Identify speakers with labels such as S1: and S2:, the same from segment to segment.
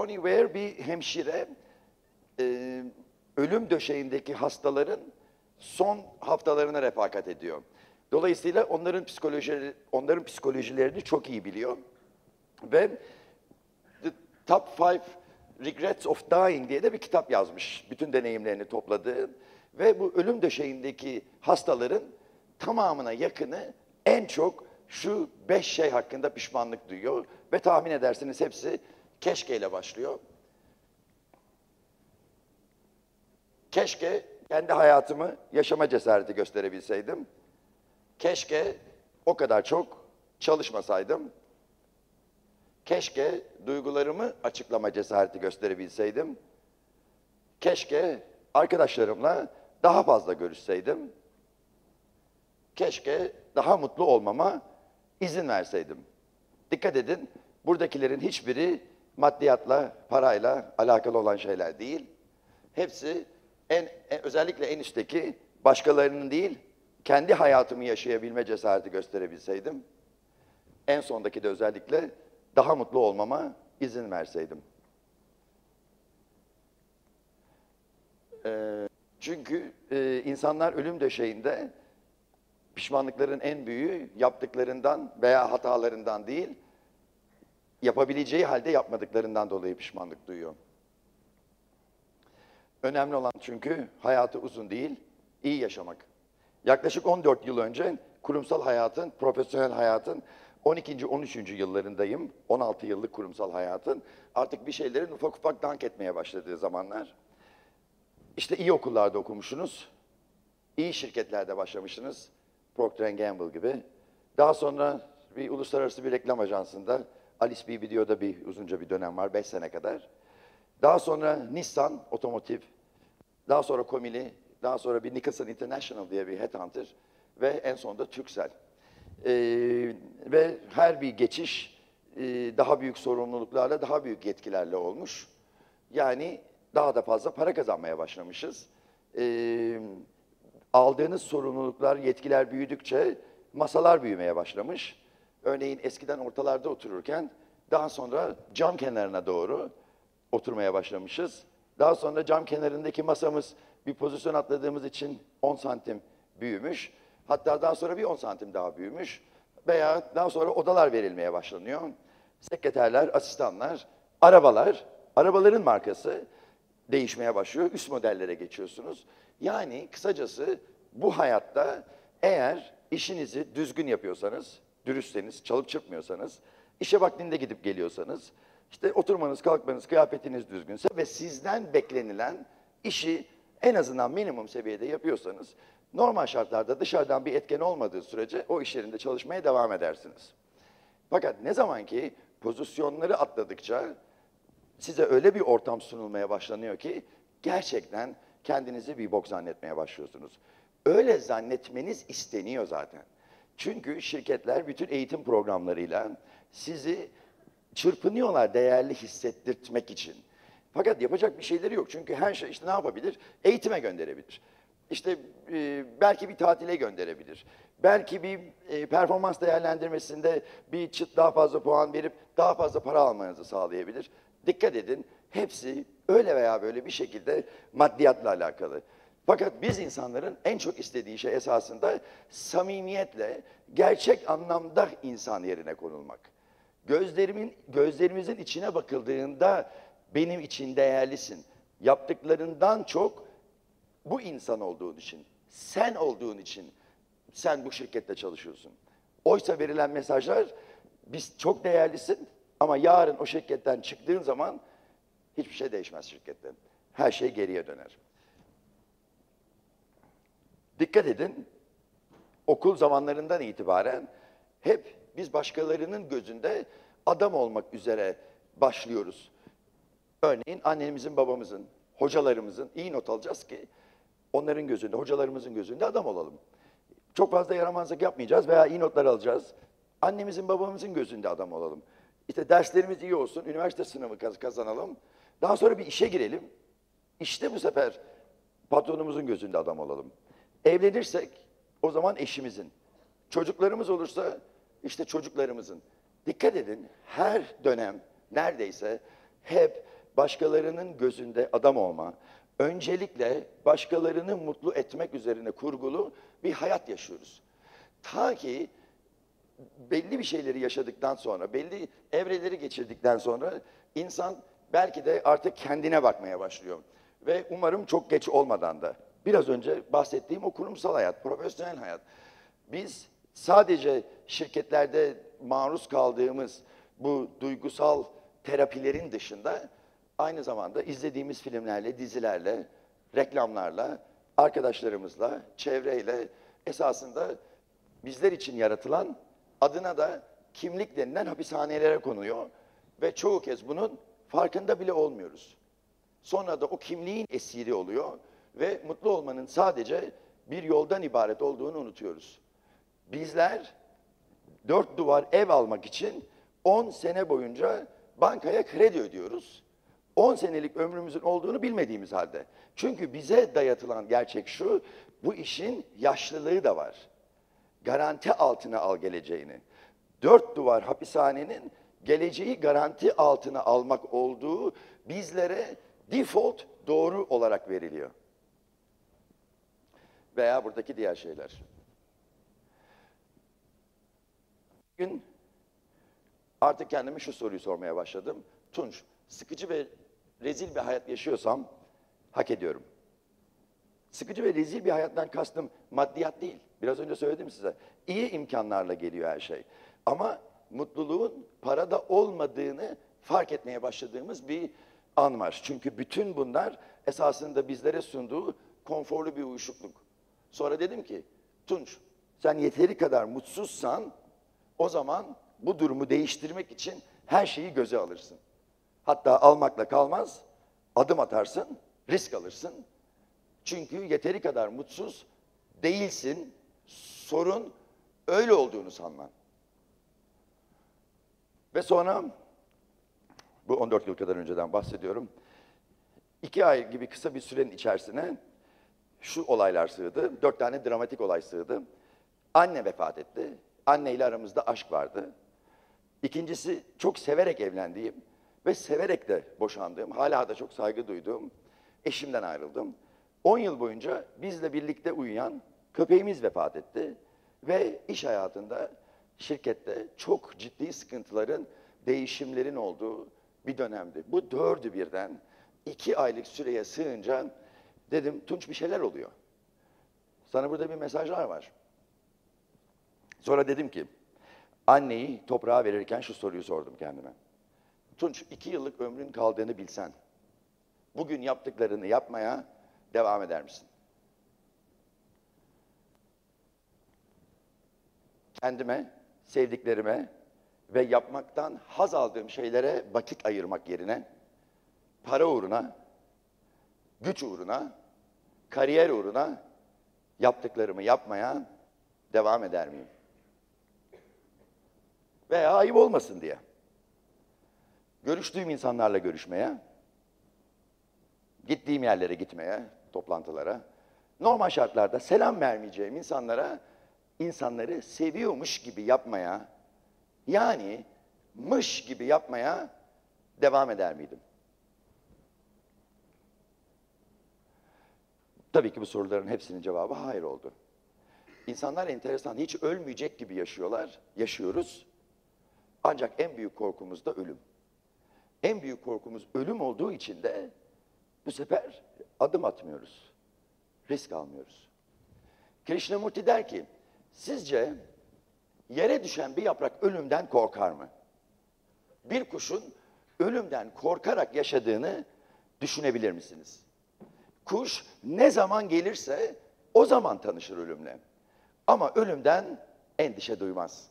S1: Bronnie Ware bir hemşire. Ee, ölüm döşeğindeki hastaların son haftalarına refakat ediyor. Dolayısıyla onların psikolojileri, onların psikolojilerini çok iyi biliyor. Ve The Top Five Regrets of Dying diye de bir kitap yazmış. Bütün deneyimlerini topladığı. Ve bu ölüm döşeğindeki hastaların tamamına yakını en çok şu beş şey hakkında pişmanlık duyuyor. Ve tahmin edersiniz hepsi keşkeyle başlıyor. Keşke kendi hayatımı yaşama cesareti gösterebilseydim. Keşke o kadar çok çalışmasaydım. Keşke duygularımı açıklama cesareti gösterebilseydim. Keşke arkadaşlarımla daha fazla görüşseydim. Keşke daha mutlu olmama izin verseydim. Dikkat edin, buradakilerin hiçbiri maddiyatla, parayla alakalı olan şeyler değil. Hepsi en, en- özellikle en üstteki başkalarının değil, kendi hayatımı yaşayabilme cesareti gösterebilseydim. En sondaki de özellikle daha mutlu olmama izin verseydim. Ee, çünkü e, insanlar ölüm döşeğinde pişmanlıkların en büyüğü yaptıklarından veya hatalarından değil, yapabileceği halde yapmadıklarından dolayı pişmanlık duyuyor. Önemli olan çünkü hayatı uzun değil, iyi yaşamak. Yaklaşık 14 yıl önce kurumsal hayatın, profesyonel hayatın 12. 13. yıllarındayım. 16 yıllık kurumsal hayatın. Artık bir şeylerin ufak ufak dank etmeye başladığı zamanlar. İşte iyi okullarda okumuşsunuz, iyi şirketlerde başlamışsınız. Procter Gamble gibi. Daha sonra bir uluslararası bir reklam ajansında Alice B. Video'da bir uzunca bir dönem var, 5 sene kadar. Daha sonra Nissan Otomotiv, daha sonra Komili, daha sonra bir Nicholson International diye bir headhunter ve en sonunda Turkcell. Ee, ve her bir geçiş e, daha büyük sorumluluklarla, daha büyük yetkilerle olmuş. Yani daha da fazla para kazanmaya başlamışız. Ee, aldığınız sorumluluklar, yetkiler büyüdükçe masalar büyümeye başlamış. Örneğin eskiden ortalarda otururken daha sonra cam kenarına doğru oturmaya başlamışız. Daha sonra cam kenarındaki masamız bir pozisyon atladığımız için 10 santim büyümüş. Hatta daha sonra bir 10 santim daha büyümüş. Veya daha sonra odalar verilmeye başlanıyor. Sekreterler, asistanlar, arabalar, arabaların markası değişmeye başlıyor. Üst modellere geçiyorsunuz. Yani kısacası bu hayatta eğer işinizi düzgün yapıyorsanız, dürüstseniz, çalıp çırpmıyorsanız, işe vaktinde gidip geliyorsanız, işte oturmanız, kalkmanız, kıyafetiniz düzgünse ve sizden beklenilen işi en azından minimum seviyede yapıyorsanız, normal şartlarda dışarıdan bir etken olmadığı sürece o iş yerinde çalışmaya devam edersiniz. Fakat ne zaman ki pozisyonları atladıkça size öyle bir ortam sunulmaya başlanıyor ki gerçekten kendinizi bir bok zannetmeye başlıyorsunuz. Öyle zannetmeniz isteniyor zaten. Çünkü şirketler bütün eğitim programlarıyla sizi çırpınıyorlar değerli hissettirtmek için. Fakat yapacak bir şeyleri yok. Çünkü her şey işte ne yapabilir? Eğitime gönderebilir. İşte e, belki bir tatile gönderebilir. Belki bir e, performans değerlendirmesinde bir çıt daha fazla puan verip daha fazla para almanızı sağlayabilir. Dikkat edin, hepsi öyle veya böyle bir şekilde maddiyatla alakalı. Fakat biz insanların en çok istediği şey esasında samimiyetle, gerçek anlamda insan yerine konulmak. Gözlerimin, gözlerimizin içine bakıldığında benim için değerlisin. Yaptıklarından çok bu insan olduğun için, sen olduğun için sen bu şirkette çalışıyorsun. Oysa verilen mesajlar biz çok değerlisin ama yarın o şirketten çıktığın zaman hiçbir şey değişmez şirketten. Her şey geriye döner. Dikkat edin, okul zamanlarından itibaren hep biz başkalarının gözünde adam olmak üzere başlıyoruz. Örneğin annemizin, babamızın, hocalarımızın iyi not alacağız ki onların gözünde, hocalarımızın gözünde adam olalım. Çok fazla yaramazlık yapmayacağız veya iyi notlar alacağız. Annemizin, babamızın gözünde adam olalım. İşte derslerimiz iyi olsun, üniversite sınavı kaz- kazanalım. Daha sonra bir işe girelim. İşte bu sefer patronumuzun gözünde adam olalım. Evlenirsek o zaman eşimizin. Çocuklarımız olursa işte çocuklarımızın. Dikkat edin her dönem neredeyse hep başkalarının gözünde adam olma, öncelikle başkalarını mutlu etmek üzerine kurgulu bir hayat yaşıyoruz. Ta ki belli bir şeyleri yaşadıktan sonra, belli evreleri geçirdikten sonra insan belki de artık kendine bakmaya başlıyor. Ve umarım çok geç olmadan da. Biraz önce bahsettiğim o kurumsal hayat, profesyonel hayat. Biz sadece şirketlerde maruz kaldığımız bu duygusal terapilerin dışında aynı zamanda izlediğimiz filmlerle, dizilerle, reklamlarla, arkadaşlarımızla, çevreyle esasında bizler için yaratılan adına da kimlik denilen hapishanelere konuyor ve çoğu kez bunun farkında bile olmuyoruz. Sonra da o kimliğin esiri oluyor ve mutlu olmanın sadece bir yoldan ibaret olduğunu unutuyoruz. Bizler dört duvar ev almak için 10 sene boyunca bankaya kredi ödüyoruz. 10 senelik ömrümüzün olduğunu bilmediğimiz halde. Çünkü bize dayatılan gerçek şu, bu işin yaşlılığı da var. Garanti altına al geleceğini. Dört duvar hapishanenin geleceği garanti altına almak olduğu bizlere default doğru olarak veriliyor. Veya buradaki diğer şeyler. Bugün artık kendime şu soruyu sormaya başladım. Tunç, sıkıcı ve rezil bir hayat yaşıyorsam hak ediyorum. Sıkıcı ve rezil bir hayattan kastım maddiyat değil. Biraz önce söyledim size. İyi imkanlarla geliyor her şey. Ama mutluluğun parada olmadığını fark etmeye başladığımız bir an var. Çünkü bütün bunlar esasında bizlere sunduğu konforlu bir uyuşukluk. Sonra dedim ki, Tunç sen yeteri kadar mutsuzsan o zaman bu durumu değiştirmek için her şeyi göze alırsın. Hatta almakla kalmaz, adım atarsın, risk alırsın. Çünkü yeteri kadar mutsuz değilsin. Sorun öyle olduğunu sanman. Ve sonra, bu 14 yıl kadar önceden bahsediyorum. iki ay gibi kısa bir sürenin içerisine şu olaylar sığdı. Dört tane dramatik olay sığdı. Anne vefat etti. Anne ile aramızda aşk vardı. İkincisi çok severek evlendiğim ve severek de boşandığım, hala da çok saygı duyduğum eşimden ayrıldım. 10 yıl boyunca bizle birlikte uyuyan köpeğimiz vefat etti ve iş hayatında, şirkette çok ciddi sıkıntıların, değişimlerin olduğu bir dönemdi. Bu dördü birden iki aylık süreye sığınca dedim Tunç bir şeyler oluyor. Sana burada bir mesajlar var. Sonra dedim ki, anneyi toprağa verirken şu soruyu sordum kendime. Tunç, iki yıllık ömrün kaldığını bilsen, bugün yaptıklarını yapmaya devam eder misin? Kendime, sevdiklerime ve yapmaktan haz aldığım şeylere vakit ayırmak yerine, para uğruna, güç uğruna, kariyer uğruna yaptıklarımı yapmaya devam eder miyim? Veya ayıp olmasın diye. Görüştüğüm insanlarla görüşmeye, gittiğim yerlere gitmeye, toplantılara, normal şartlarda selam vermeyeceğim insanlara, insanları seviyormuş gibi yapmaya, yani mış gibi yapmaya devam eder miydim? Tabii ki bu soruların hepsinin cevabı hayır oldu. İnsanlar enteresan, hiç ölmeyecek gibi yaşıyorlar, yaşıyoruz. Ancak en büyük korkumuz da ölüm. En büyük korkumuz ölüm olduğu için de bu sefer adım atmıyoruz. Risk almıyoruz. Krishnamurti der ki, sizce yere düşen bir yaprak ölümden korkar mı? Bir kuşun ölümden korkarak yaşadığını düşünebilir misiniz? Kuş ne zaman gelirse o zaman tanışır ölümle. Ama ölümden endişe duymaz.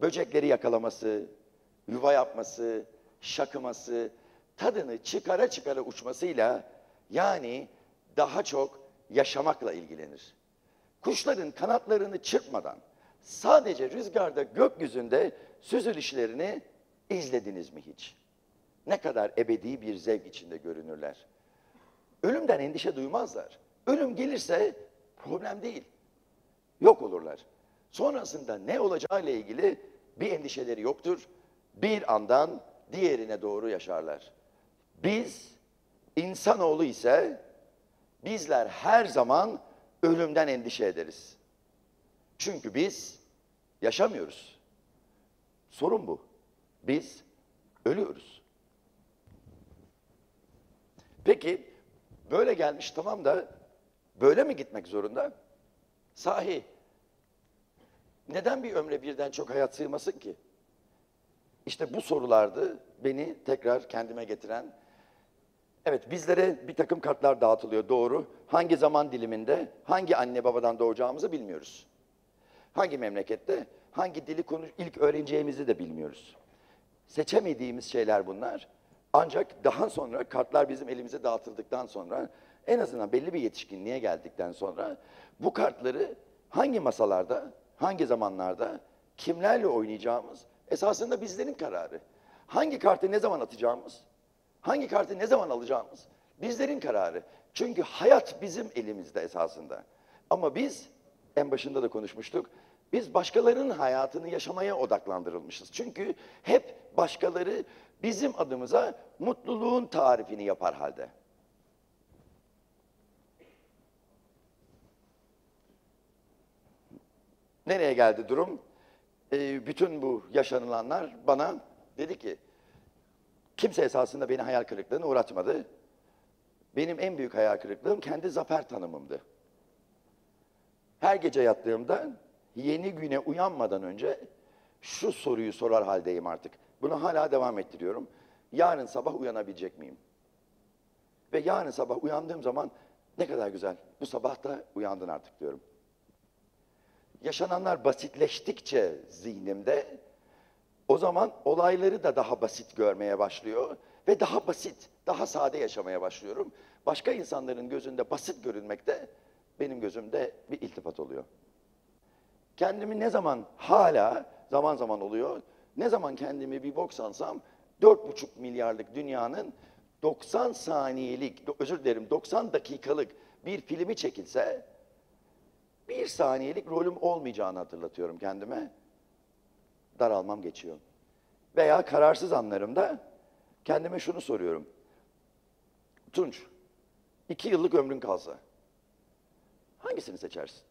S1: Böcekleri yakalaması, yuva yapması, şakıması, tadını çıkara çıkara uçmasıyla yani daha çok yaşamakla ilgilenir. Kuşların kanatlarını çırpmadan sadece rüzgarda gökyüzünde süzülüşlerini izlediniz mi hiç? Ne kadar ebedi bir zevk içinde görünürler. Ölümden endişe duymazlar. Ölüm gelirse problem değil. Yok olurlar. Sonrasında ne olacağı ile ilgili bir endişeleri yoktur. Bir andan diğerine doğru yaşarlar. Biz insanoğlu ise bizler her zaman ölümden endişe ederiz. Çünkü biz yaşamıyoruz. Sorun bu. Biz ölüyoruz. Peki böyle gelmiş tamam da böyle mi gitmek zorunda? Sahi neden bir ömre birden çok hayat sığmasın ki? İşte bu sorulardı beni tekrar kendime getiren. Evet bizlere bir takım kartlar dağıtılıyor doğru. Hangi zaman diliminde hangi anne babadan doğacağımızı bilmiyoruz. Hangi memlekette hangi dili konuş ilk öğreneceğimizi de bilmiyoruz. Seçemediğimiz şeyler bunlar. Ancak daha sonra kartlar bizim elimize dağıtıldıktan sonra en azından belli bir yetişkinliğe geldikten sonra bu kartları hangi masalarda, hangi zamanlarda, kimlerle oynayacağımız esasında bizlerin kararı. Hangi kartı ne zaman atacağımız, hangi kartı ne zaman alacağımız bizlerin kararı. Çünkü hayat bizim elimizde esasında. Ama biz en başında da konuşmuştuk. Biz başkalarının hayatını yaşamaya odaklandırılmışız. Çünkü hep başkaları bizim adımıza mutluluğun tarifini yapar halde. Nereye geldi durum? Ee, bütün bu yaşanılanlar bana dedi ki, kimse esasında beni hayal kırıklığına uğratmadı. Benim en büyük hayal kırıklığım kendi zafer tanımımdı. Her gece yattığımda yeni güne uyanmadan önce şu soruyu sorar haldeyim artık. Bunu hala devam ettiriyorum. Yarın sabah uyanabilecek miyim? Ve yarın sabah uyandığım zaman ne kadar güzel. Bu sabah da uyandın artık diyorum. Yaşananlar basitleştikçe zihnimde o zaman olayları da daha basit görmeye başlıyor ve daha basit, daha sade yaşamaya başlıyorum. Başka insanların gözünde basit görünmek de benim gözümde bir iltifat oluyor. Kendimi ne zaman hala zaman zaman oluyor, ne zaman kendimi bir bok sansam 4,5 milyarlık dünyanın 90 saniyelik, özür dilerim 90 dakikalık bir filmi çekilse bir saniyelik rolüm olmayacağını hatırlatıyorum kendime. Daralmam geçiyor. Veya kararsız anlarımda kendime şunu soruyorum. Tunç, iki yıllık ömrün kalsa hangisini seçersin?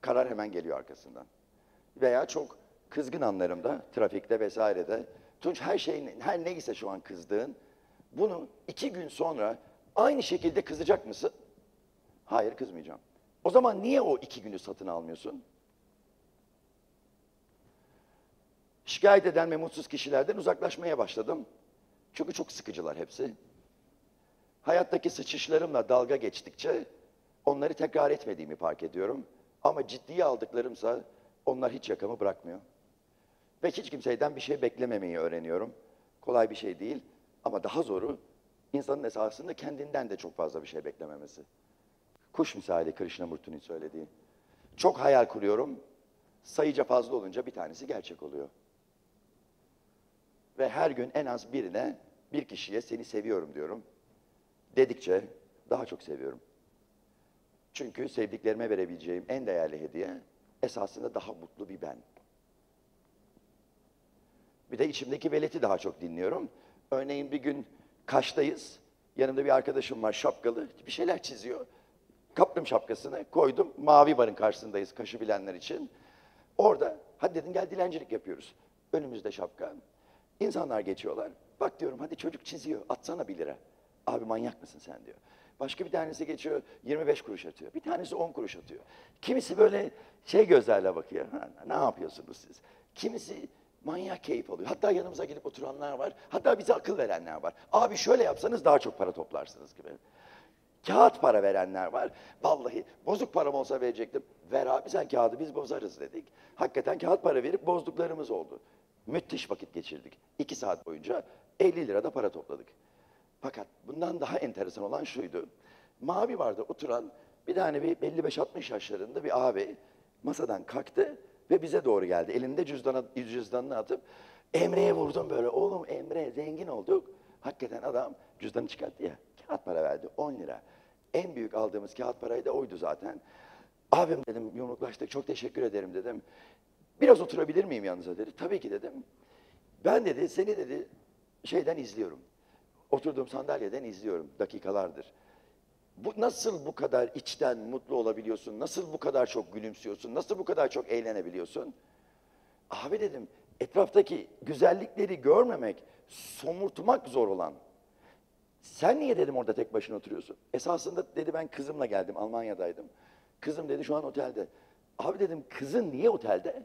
S1: Karar hemen geliyor arkasından. Veya çok kızgın anlarımda, trafikte vesairede, Tunç her şeyin, her neyse şu an kızdığın, bunu iki gün sonra aynı şekilde kızacak mısın? Hayır kızmayacağım. O zaman niye o iki günü satın almıyorsun? Şikayet eden ve mutsuz kişilerden uzaklaşmaya başladım. Çünkü çok sıkıcılar hepsi. Hayattaki sıçışlarımla dalga geçtikçe onları tekrar etmediğimi fark ediyorum. Ama ciddiye aldıklarımsa onlar hiç yakamı bırakmıyor. Ve hiç kimseyden bir şey beklememeyi öğreniyorum. Kolay bir şey değil ama daha zoru insanın esasında kendinden de çok fazla bir şey beklememesi. Kuş misali Krishnamurti'nin söylediği. Çok hayal kuruyorum. Sayıca fazla olunca bir tanesi gerçek oluyor. Ve her gün en az birine, bir kişiye seni seviyorum diyorum. Dedikçe daha çok seviyorum. Çünkü sevdiklerime verebileceğim en değerli hediye esasında daha mutlu bir ben. Bir de içimdeki veleti daha çok dinliyorum. Örneğin bir gün Kaş'tayız. Yanımda bir arkadaşım var şapkalı. Bir şeyler çiziyor. Kaptım şapkasını, koydum. Mavi barın karşısındayız kaşı bilenler için. Orada, hadi dedim gel dilencilik yapıyoruz. Önümüzde şapka. İnsanlar geçiyorlar. Bak diyorum hadi çocuk çiziyor, atsana bir lira. Abi manyak mısın sen diyor. Başka bir tanesi geçiyor, 25 kuruş atıyor. Bir tanesi 10 kuruş atıyor. Kimisi böyle şey gözlerle bakıyor. Ha, ne yapıyorsunuz siz? Kimisi manyak keyif alıyor. Hatta yanımıza gelip oturanlar var. Hatta bize akıl verenler var. Abi şöyle yapsanız daha çok para toplarsınız gibi. Kağıt para verenler var. Vallahi bozuk param olsa verecektim. Ver abi sen kağıdı biz bozarız dedik. Hakikaten kağıt para verip bozduklarımız oldu. Müthiş vakit geçirdik. İki saat boyunca 50 lira da para topladık. Fakat bundan daha enteresan olan şuydu. Mavi vardı oturan bir tane bir 55-60 yaşlarında bir abi masadan kalktı ve bize doğru geldi. Elinde cüzdana, cüzdanını atıp Emre'ye vurdum böyle. Oğlum Emre zengin olduk. Hakikaten adam cüzdanı çıkarttı ya. Kağıt para verdi 10 lira. En büyük aldığımız kağıt parayı da oydu zaten. Abim dedim yumruklaştık çok teşekkür ederim dedim. Biraz oturabilir miyim yanınıza dedi. Tabii ki dedim. Ben dedi seni dedi şeyden izliyorum. Oturduğum sandalyeden izliyorum dakikalardır. Bu nasıl bu kadar içten mutlu olabiliyorsun? Nasıl bu kadar çok gülümsüyorsun? Nasıl bu kadar çok eğlenebiliyorsun? Abi dedim, etraftaki güzellikleri görmemek, somurtmak zor olan. Sen niye dedim orada tek başına oturuyorsun? Esasında dedi ben kızımla geldim, Almanya'daydım. Kızım dedi şu an otelde. Abi dedim kızın niye otelde?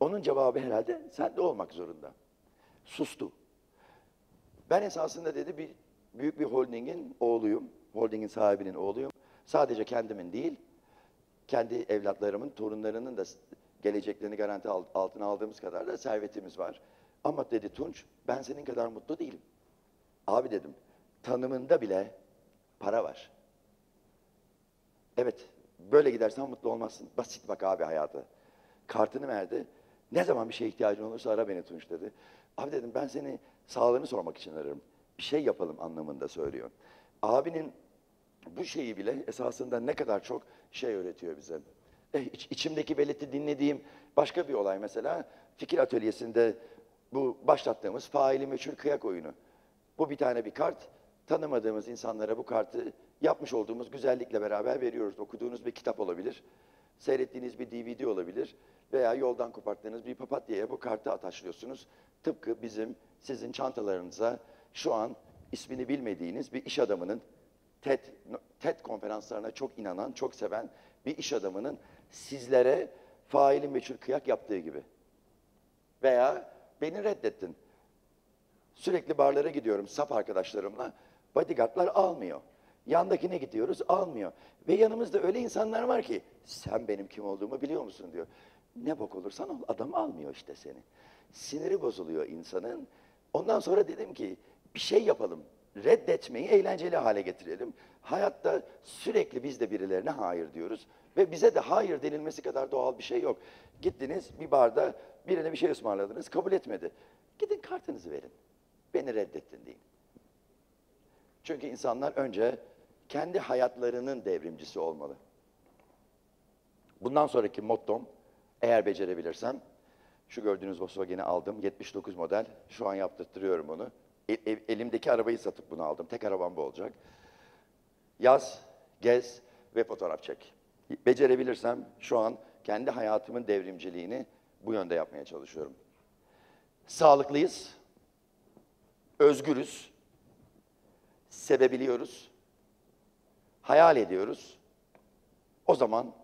S1: Onun cevabı herhalde sende olmak zorunda. Sustu. Ben esasında dedi bir büyük bir holdingin oğluyum. Holdingin sahibinin oğluyum. Sadece kendimin değil, kendi evlatlarımın, torunlarının da geleceklerini garanti al- altına aldığımız kadar da servetimiz var. Ama dedi Tunç, ben senin kadar mutlu değilim. Abi dedim, tanımında bile para var. Evet, böyle gidersen mutlu olmazsın. Basit bak abi hayata. Kartını verdi. Ne zaman bir şeye ihtiyacın olursa ara beni Tunç dedi. Abi dedim ben seni sağlığını sormak için ararım. Bir şey yapalım anlamında söylüyor. Abinin bu şeyi bile esasında ne kadar çok şey öğretiyor bize. Eh, iç- içimdeki belirti dinlediğim başka bir olay mesela fikir atölyesinde bu başlattığımız faili meçhul kıyak oyunu. Bu bir tane bir kart. Tanımadığımız insanlara bu kartı yapmış olduğumuz güzellikle beraber veriyoruz. Okuduğunuz bir kitap olabilir. Seyrettiğiniz bir DVD olabilir. Veya yoldan koparttığınız bir papatyaya bu kartı ataşlıyorsunuz. Tıpkı bizim sizin çantalarınıza şu an ismini bilmediğiniz bir iş adamının TED, TED konferanslarına çok inanan, çok seven bir iş adamının sizlere faili meçhul kıyak yaptığı gibi. Veya beni reddettin. Sürekli barlara gidiyorum sap arkadaşlarımla. Bodyguardlar almıyor. Yandakine gidiyoruz almıyor. Ve yanımızda öyle insanlar var ki sen benim kim olduğumu biliyor musun diyor. Ne bok olursan ol adam almıyor işte seni. Siniri bozuluyor insanın. Ondan sonra dedim ki bir şey yapalım. Reddetmeyi eğlenceli hale getirelim. Hayatta sürekli biz de birilerine hayır diyoruz. Ve bize de hayır denilmesi kadar doğal bir şey yok. Gittiniz bir barda birine bir şey ısmarladınız kabul etmedi. Gidin kartınızı verin. Beni reddettin deyin. Çünkü insanlar önce kendi hayatlarının devrimcisi olmalı. Bundan sonraki mottom eğer becerebilirsem şu gördüğünüz Volkswagen'i aldım 79 model. Şu an yaptırtırıyorum onu. Elimdeki arabayı satıp bunu aldım. Tek arabam bu olacak. Yaz, gez ve fotoğraf çek. Becerebilirsem şu an kendi hayatımın devrimciliğini bu yönde yapmaya çalışıyorum. Sağlıklıyız, özgürüz, sevebiliyoruz, hayal ediyoruz. O zaman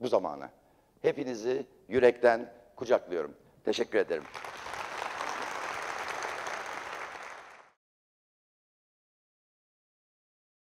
S1: bu zamana hepinizi yürekten kucaklıyorum. Teşekkür ederim.